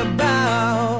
about.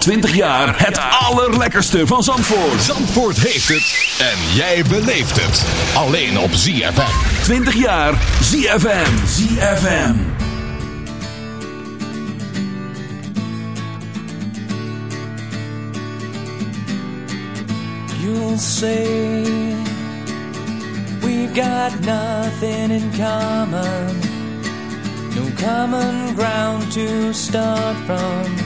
20 jaar het allerlekkerste van Zandvoort. Zandvoort heeft het en jij beleeft het. Alleen op ZFM. 20 jaar ZFM. ZFM. You'll say we've got nothing in common. No common ground to start from.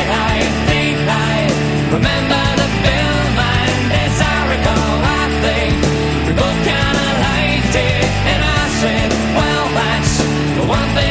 One thing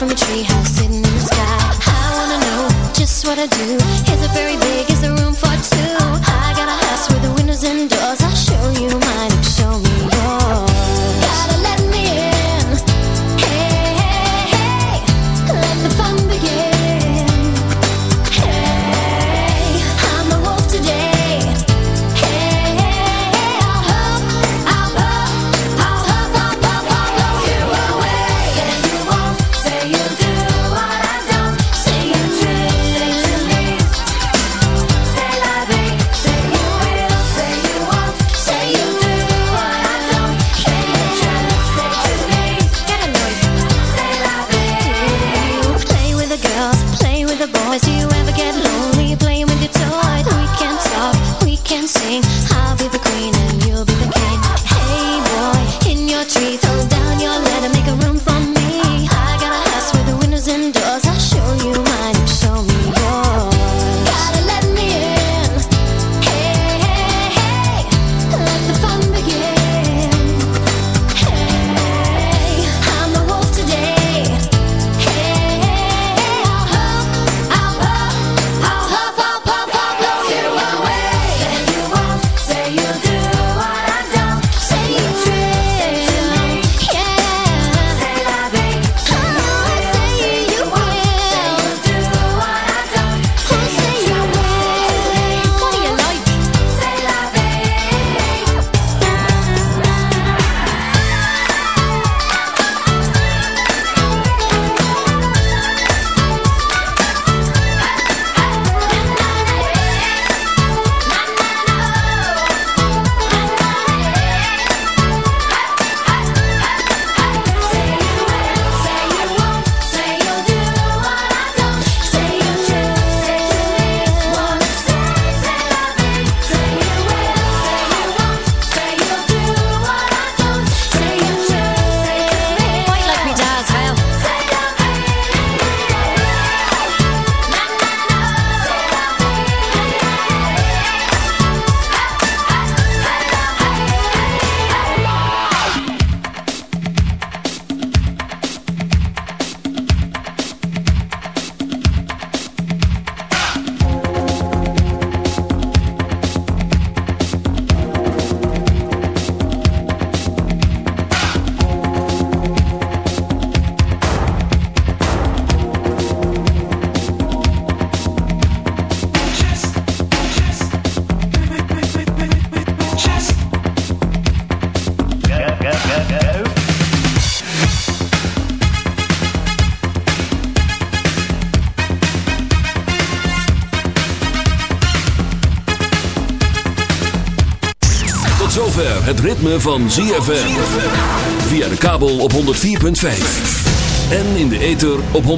from a treehouse. Het ritme van ZFM. Via de kabel op 104.5. En in de ether op 106.9.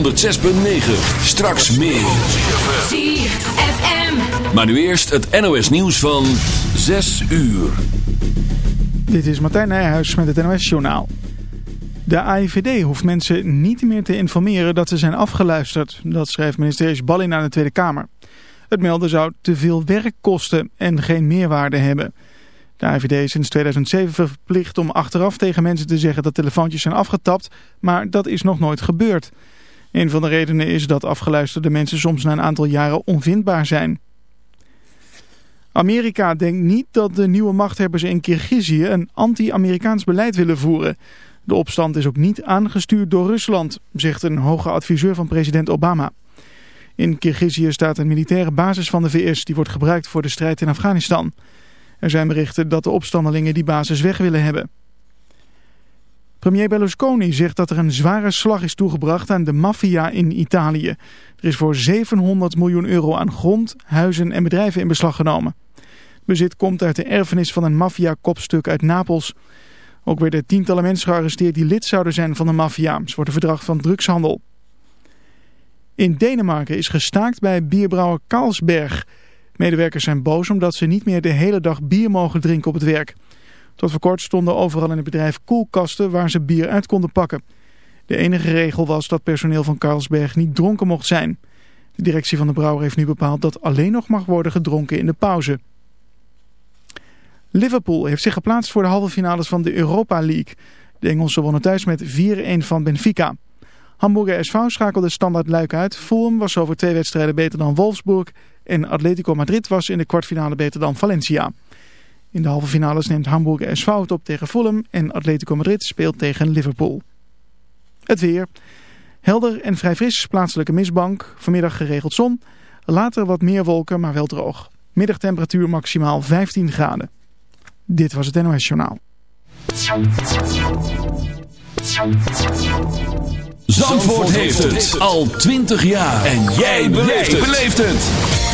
Straks meer. ZFM. Maar nu eerst het NOS nieuws van 6 uur. Dit is Martijn Nijhuis met het NOS-journaal. De AIVD hoeft mensen niet meer te informeren dat ze zijn afgeluisterd. Dat schrijft minister Ballin aan de Tweede Kamer. Het melden zou te veel werk kosten en geen meerwaarde hebben. De AIVD is sinds 2007 verplicht om achteraf tegen mensen te zeggen dat telefoontjes zijn afgetapt, maar dat is nog nooit gebeurd. Een van de redenen is dat afgeluisterde mensen soms na een aantal jaren onvindbaar zijn. Amerika denkt niet dat de nieuwe machthebbers in Kirgizië een anti-Amerikaans beleid willen voeren. De opstand is ook niet aangestuurd door Rusland, zegt een hoge adviseur van president Obama. In Kirgizië staat een militaire basis van de VS die wordt gebruikt voor de strijd in Afghanistan. Er zijn berichten dat de opstandelingen die basis weg willen hebben. Premier Berlusconi zegt dat er een zware slag is toegebracht aan de maffia in Italië. Er is voor 700 miljoen euro aan grond, huizen en bedrijven in beslag genomen. Bezit komt uit de erfenis van een maffia-kopstuk uit Napels. Ook werden tientallen mensen gearresteerd die lid zouden zijn van de maffia. Ze worden verdacht van drugshandel. In Denemarken is gestaakt bij bierbrouwer Carlsberg. Medewerkers zijn boos omdat ze niet meer de hele dag bier mogen drinken op het werk. Tot voor kort stonden overal in het bedrijf koelkasten waar ze bier uit konden pakken. De enige regel was dat personeel van Carlsberg niet dronken mocht zijn. De directie van de brouwer heeft nu bepaald dat alleen nog mag worden gedronken in de pauze. Liverpool heeft zich geplaatst voor de halve finales van de Europa League. De Engelsen wonnen thuis met 4-1 van Benfica. Hamburger SV schakelde standaard luik uit. Fulham was over twee wedstrijden beter dan Wolfsburg. En Atletico Madrid was in de kwartfinale beter dan Valencia. In de halve finales neemt Hamburger SV het op tegen Fulham. En Atletico Madrid speelt tegen Liverpool. Het weer. Helder en vrij fris, plaatselijke mistbank. Vanmiddag geregeld zon. Later wat meer wolken, maar wel droog. Middagtemperatuur maximaal 15 graden. Dit was het NOS Journaal. Zandvoort heeft het al 20 jaar. En jij beleeft het.